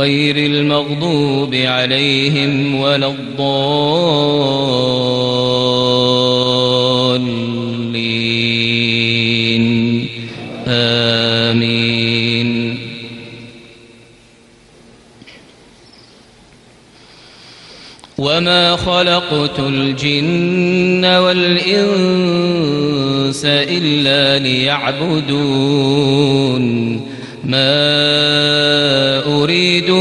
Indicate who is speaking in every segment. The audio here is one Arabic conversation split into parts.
Speaker 1: غير المغضوب عليهم ولا الضالين. آمين. وما خلقت الجن والإنس إلا ليعبدون. ما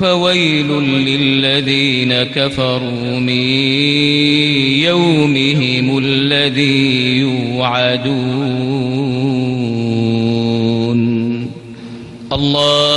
Speaker 1: فويل للذين كفروا من يومهم الذي يوعدون. الله